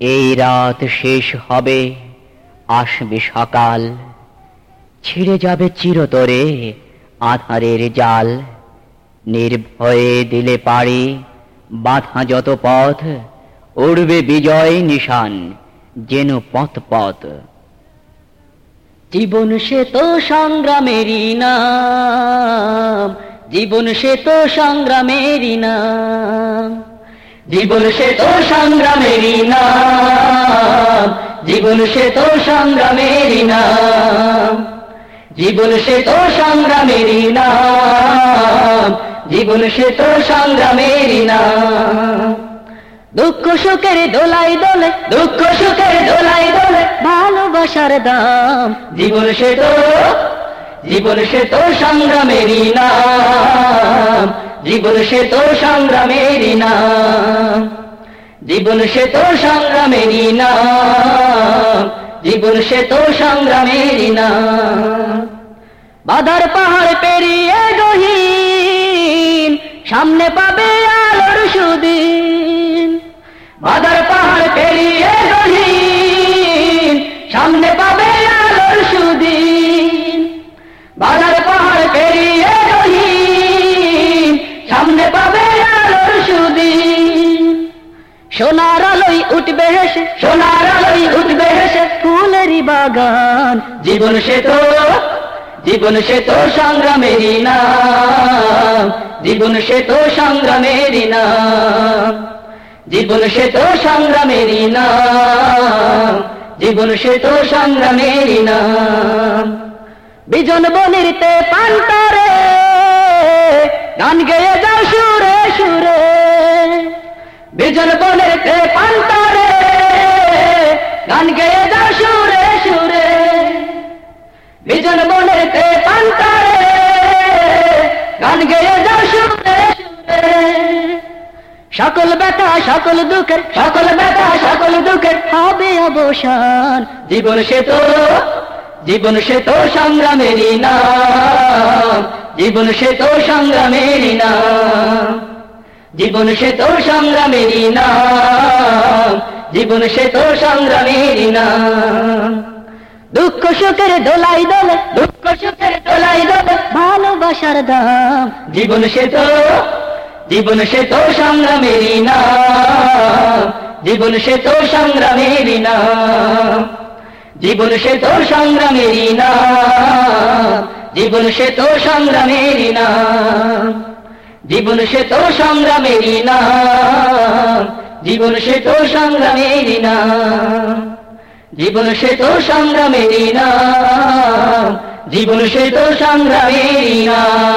এই রাত শেষ হবে, আসবে সকাল। ছিঁড়ে যাবে চিরতরে আধারের জাল। নির্ভয়ে দিলে পারি বাধা যত পথ, উড়বে বিজয় নিশান যেন পথ পথ। জীবন সে তো সংগ্রামেরই নাম, জীবন সে তো সংগ্রামেরই নাম। জীবন সে তো সংগ্রামেরই নাম। জীবন সে তো সংগ্রামেরই নাম। জীবন সে তো সংগ্রামেরই নাম। জীবন সে তো সংগ্রামেরই নাম। দুঃখ সুখের দোলাই দোলে, দুঃখ সুখের দোলাই দোলে, ভালোবাসার দাম। জীবন সে তো, জীবন সে তো সংগ্রামেরই নাম। জীবন সে তো সংগ্রামেরই নাম জীবন সে তো সংগ্রামেরই নাম জীবন সে তো সংগ্রামেরই নাম বাধার পাহাড় পেরিয়ে গহীন, সামনে পাবে আলোর সুদিন। বাধার পাহাড় পেরিয়ে গহীন, সামনে পাবে সোনার আলোই উঠবে হেসে, সোনার আলোই উঠবে হেসে। ফুলেরই বাগান, জীবন সে তো জীবন সে তো সংগ্রামেরই নাম। জীবন সে তো সংগ্রামেরই নাম। জীবন সে তো সংগ্রামেরই নাম। জীবন সে তো সংগ্রামেরই নাম। বিজন বনিরতে পান্তারে গান গেয়ে যাও সুরে সুরে। বিজন বনিরতে পান্তারে, গান গেয়ে যাও সুরে সুরে। বিজন বনিরতে পান্তারে, গান গেয়ে যাও সুরে সুরে। সকল ব্যথা, সকল দুঃখের সকল ব্যথা, সকল দুঃখের হবে অবসান। জীবন সে তো, জীবন সে তো সংগ্রামেরই নাম। জীবন সে তো সংগ্রামেরই নাম। জীবন সে তো সংগ্রামেরই নাম জীবন সে তো সংগ্রামেরই নাম দুঃখ সুখের দোলাই দোলে দুঃখ সুখের দোলাই দোলে। ভালোবাসার দাম। জীবন সে তো জীবন সে তো সংগ্রামেরই নাম জীবন সে তো সংগ্রামেরই নাম জীবন সে তো সংগ্রামেরই নাম জীবন সে তো সংগ্রামেরই নাম জীবন সে তো সংগ্রামেরই না। জীবন সে তো সংগ্রামেরই না। জীবন সে তো সংগ্রামেরই না। জীবন সে তো সংগ্রামেরই নাম